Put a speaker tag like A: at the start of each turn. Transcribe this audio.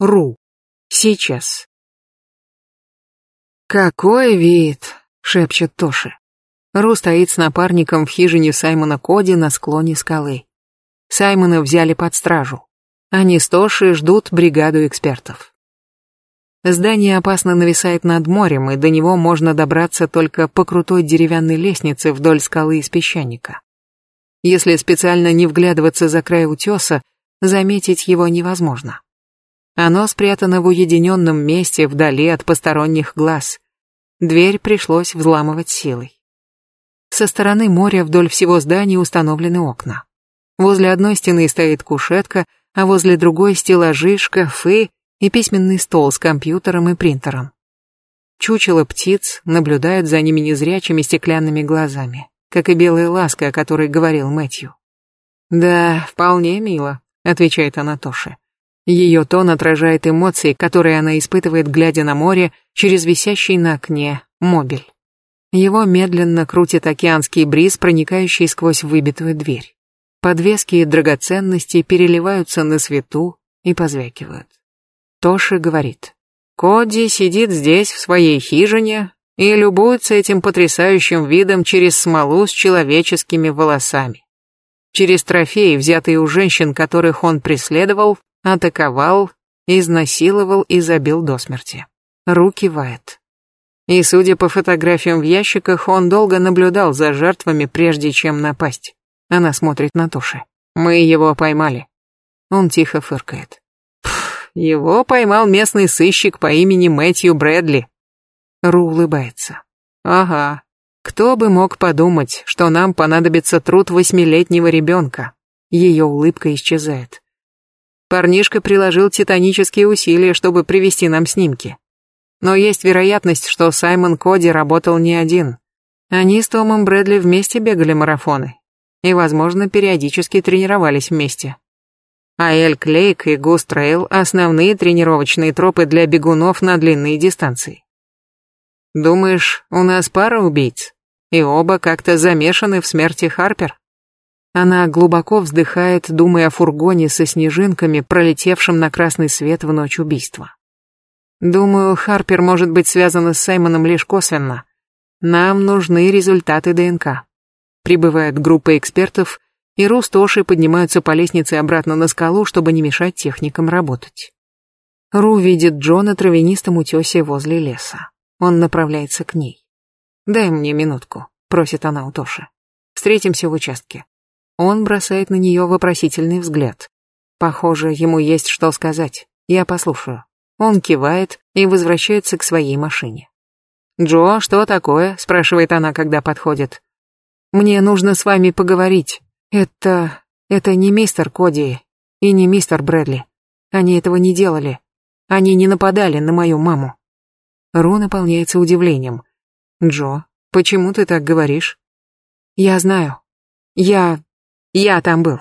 A: Ру. Сейчас. «Какой вид!» — шепчет Тоши. Ру стоит с напарником в хижине Саймона Коди на склоне скалы. Саймона взяли под стражу. Они с Тоши ждут бригаду экспертов. Здание опасно нависает над морем, и до него можно добраться только по крутой деревянной лестнице вдоль скалы из песчаника. Если специально не вглядываться за край утеса, заметить его невозможно. Оно спрятано в уединенном месте вдали от посторонних глаз. Дверь пришлось взламывать силой. Со стороны моря вдоль всего здания установлены окна. Возле одной стены стоит кушетка, а возле другой стеллажи, шкафы и письменный стол с компьютером и принтером. Чучело птиц наблюдает за ними незрячими стеклянными глазами, как и белая ласка, о которой говорил Мэтью. «Да, вполне мило», — отвечает Анатоша. Ее тон отражает эмоции, которые она испытывает, глядя на море через висящий на окне мобиль. Его медленно крутит океанский бриз, проникающий сквозь выбитую дверь. Подвески и драгоценности переливаются на свету и позвякивают. Тоши говорит. «Коди сидит здесь, в своей хижине, и любуется этим потрясающим видом через смолу с человеческими волосами. Через трофеи, взятые у женщин, которых он преследовал, атаковал, изнасиловал и забил до смерти. Руки вает. И, судя по фотографиям в ящиках, он долго наблюдал за жертвами, прежде чем напасть. Она смотрит на туши. Мы его поймали. Он тихо фыркает. Его поймал местный сыщик по имени Мэтью Брэдли. Ру улыбается. Ага. Кто бы мог подумать, что нам понадобится труд восьмилетнего ребенка? Ее улыбка исчезает. Парнишка приложил титанические усилия, чтобы привести нам снимки. Но есть вероятность, что Саймон Коди работал не один. Они с Томом Брэдли вместе бегали марафоны. И, возможно, периодически тренировались вместе. А Элк-Лейк и Гус Трейл – основные тренировочные тропы для бегунов на длинные дистанции. Думаешь, у нас пара убийц? И оба как-то замешаны в смерти Харпер? Она глубоко вздыхает, думая о фургоне со снежинками, пролетевшем на красный свет в ночь убийства. Думаю, Харпер может быть связана с Саймоном лишь косвенно. Нам нужны результаты ДНК. Прибывает группа экспертов, и Ру Тоши поднимаются по лестнице обратно на скалу, чтобы не мешать техникам работать. Ру видит Джона травянистом утесе возле леса. Он направляется к ней. «Дай мне минутку», — просит она у Тоши. «Встретимся в участке. Он бросает на нее вопросительный взгляд. Похоже, ему есть что сказать. Я послушаю. Он кивает и возвращается к своей машине. «Джо, что такое?» – спрашивает она, когда подходит. «Мне нужно с вами поговорить. Это... это не мистер Коди и не мистер Брэдли. Они этого не делали. Они не нападали на мою маму». Ру наполняется удивлением. «Джо, почему ты так говоришь?» «Я знаю. Я... Я там был.